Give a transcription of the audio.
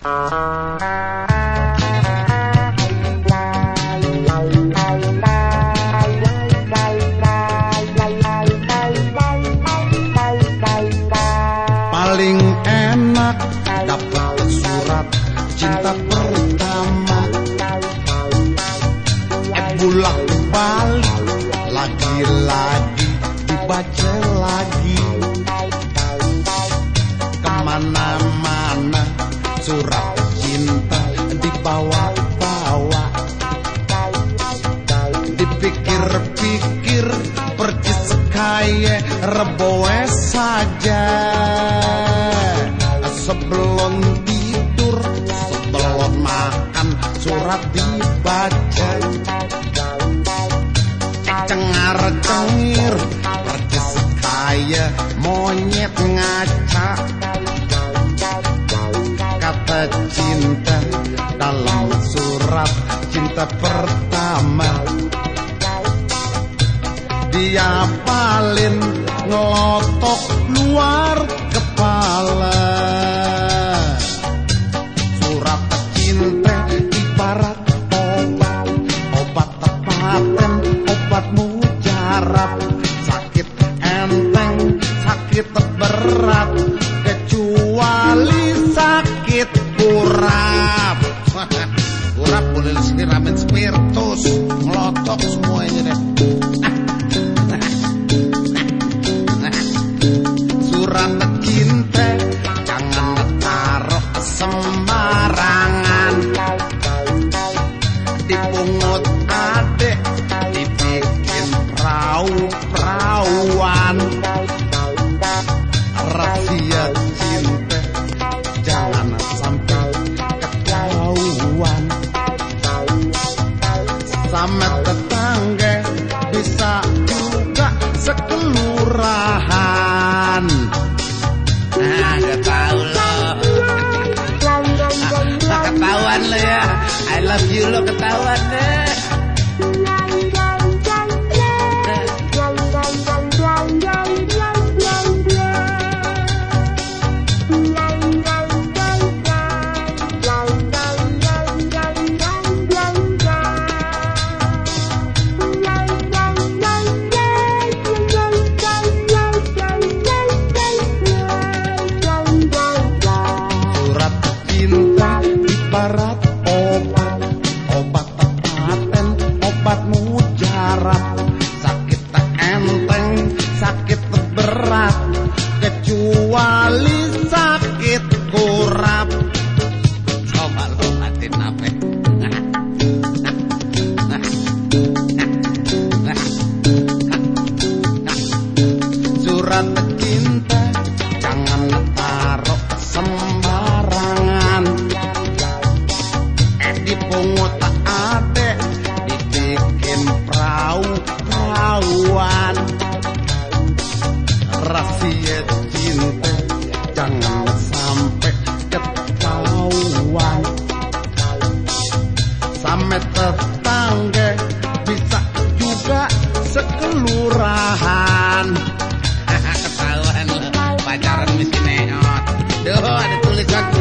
Paling enak dapat surat cinta pertama. Eh bulak balik lagi-lagi dibaca lagi surat cinta dibawa-bawa. Dipikir-pikir percis kaya reboe saja. Sebelum tidur, sebelum makan surat dibaca. Cengar-cengir percis kaya monyet ngaca Cinta dalam surat cinta pertama. Dia paling ngelotok luar kepala. Surat cinta ibarat obat. Obat tepaten, obat mujarab urap urap boleh siramin spiritus ngelotok semua bisa juga sekelurahan. Nah gak tahu lo. Ketahuan lo ya. I love you lo ketahuan deh ibarat sekelurahan. Ketahuan lo pacaran misi neot Duh ada tulisan